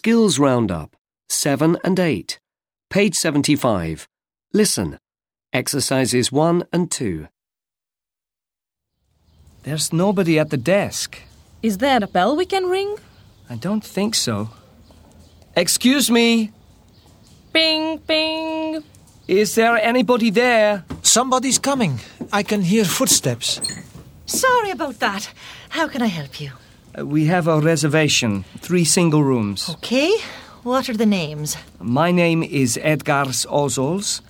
Skills Roundup, 7 and 8. Page 75. Listen. Exercises 1 and 2. There's nobody at the desk. Is there a bell we can ring? I don't think so. Excuse me, Ping, ping. is there anybody there? Somebody's coming. I can hear footsteps. Sorry about that. How can I help you? Uh, we have a reservation, three single rooms. Okay. What are the names? My name is Edgars Ozols.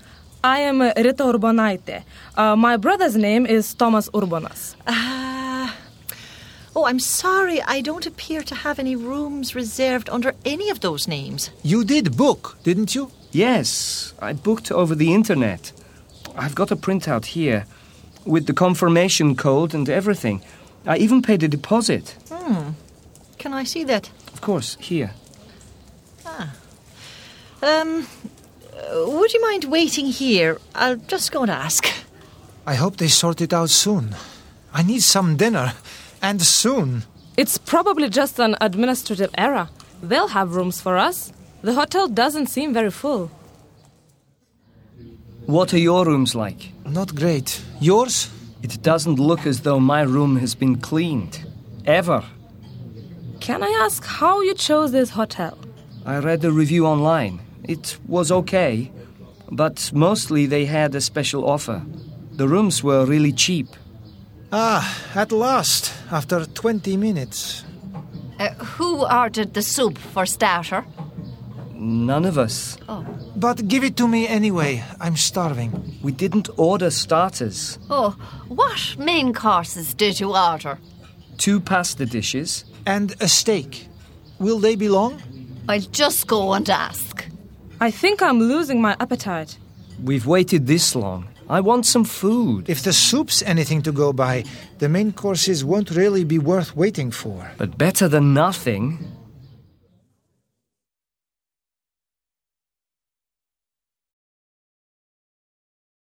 I am uh, Rita Urbonaite. Uh, my brother's name is Thomas Urbonas. Ah. oh, I'm sorry. I don't appear to have any rooms reserved under any of those names. You did book, didn't you? Yes, I booked over the internet. I've got a printout here with the confirmation code and everything. I even paid a deposit. Hmm. Can I see that? Of course, here. Ah. Um, uh, would you mind waiting here? I'll just go and ask. I hope they sort it out soon. I need some dinner. And soon. It's probably just an administrative error. They'll have rooms for us. The hotel doesn't seem very full. What are your rooms like? Not great. Yours? It doesn't look as though my room has been cleaned. Ever. Can I ask how you chose this hotel? I read the review online. It was okay, but mostly they had a special offer. The rooms were really cheap. Ah, at last, after 20 minutes. Uh, who ordered the soup for starter? None of us. Oh. But give it to me anyway. I'm starving. We didn't order starters. Oh, what main courses did you order? Two pasta dishes. And a steak. Will they be long? I'll just go and ask. I think I'm losing my appetite. We've waited this long. I want some food. If the soup's anything to go by, the main courses won't really be worth waiting for. But better than nothing.